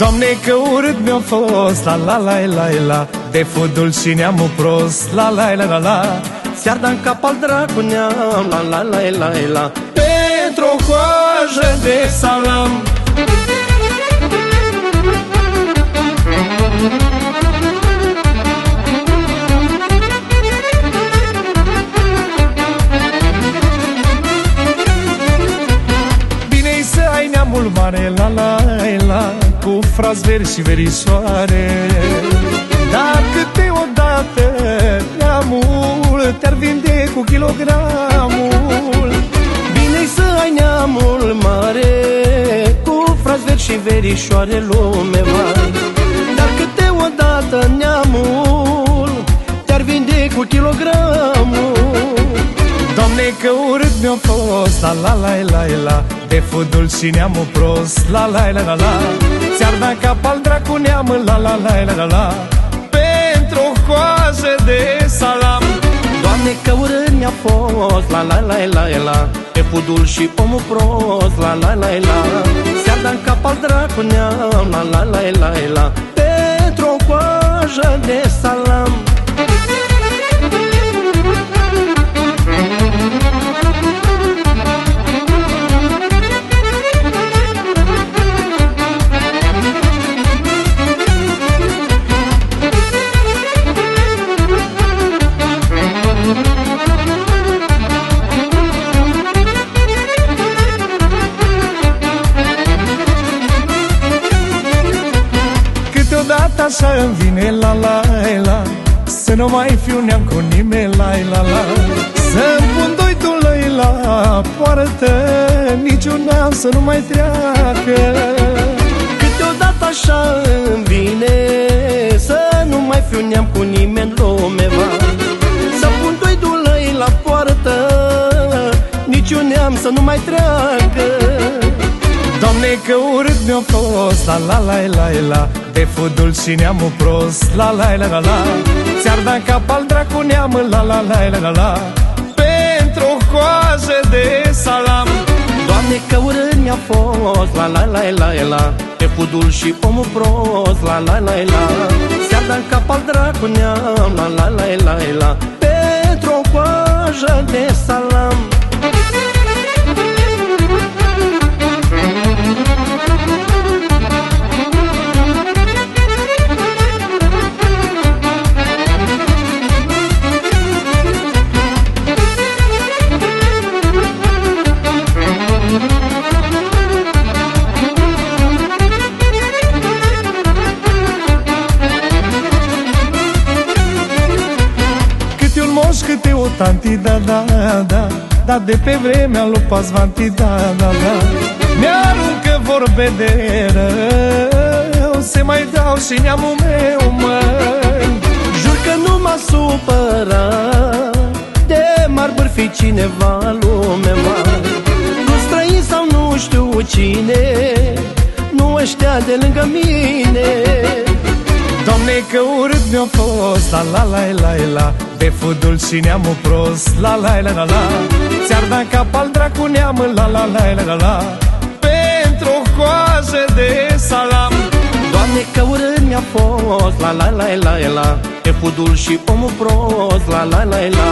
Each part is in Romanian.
Doamne, că urât mi-a fost La la la la la De fudul și neamul prost La la la la la Ți-ar da în cap al dracu neam La la la la la Pentru o coajă de salam Bine-i să ai neamul mare La la la Cu frați veri și verisoare. Dar câteodată Neamul te-ar vinde cu kilogramul. Bine-i să ai neamul mare Cu frați veri și verișoare lume mare. Dar câteodată neamul Te-ar vinde cu kilogramul. Doamne, că urât mi-a fost La la la la la De fudul și neamul prost La la la la la Ți-ar da cap al dracu neamul La la la la la la Pentru o coajă de salam Doamne, că urât mi-a fost La la la la la Pe pudul și omul prost La la la la Ți-ar da cap al dracu neam La la la la la Pentru o coajă de salam așa îmi vine la la la Să nu mai fiu neam cu nimeni la la la. Să-mi pun doi tulăi la poartă Niciun neam să nu mai treacă. Câteodată așa îmi vine Să nu mai fiu neam cu nimeni lume va. Să pun doi dulăi la poartă Niciun neam să nu mai treacă Doamne, că urât mi-a fost La la la la la De fudul și neamul prost La la la la la Ți-ar da cap al dracu neamul La la la la la la Pentru o coajă de salam Doamne, că urât mi-a fost La la la la la Pe pudul și omul prost La la la la Ți-ar da cap al dracu neam La la la la la Pentru o coajă de salam Câte un moș, câte o tanti, da, da, da Da, de pe vremea lui Pazvanti, da, da, da. Mi-aruncă vorbe de rău Se mai dau și neamul meu, măi Jur că nu m-a supărat De m-ar bârfi cineva lume mare Nu străin sau nu știu cine Nu ăștia de lângă mine Doamne, că urât mi-a fost La la la la la De fudul și neamul prost La la la la la Ți-ar da cap al dracu neamul La la la la la la Pentru o coajă de salam Doamne, că urât mi-a fost La la la la la Pe pudul și omul prost La la la la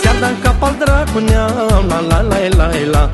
Ți-ar da cap al dracu neam La la la la la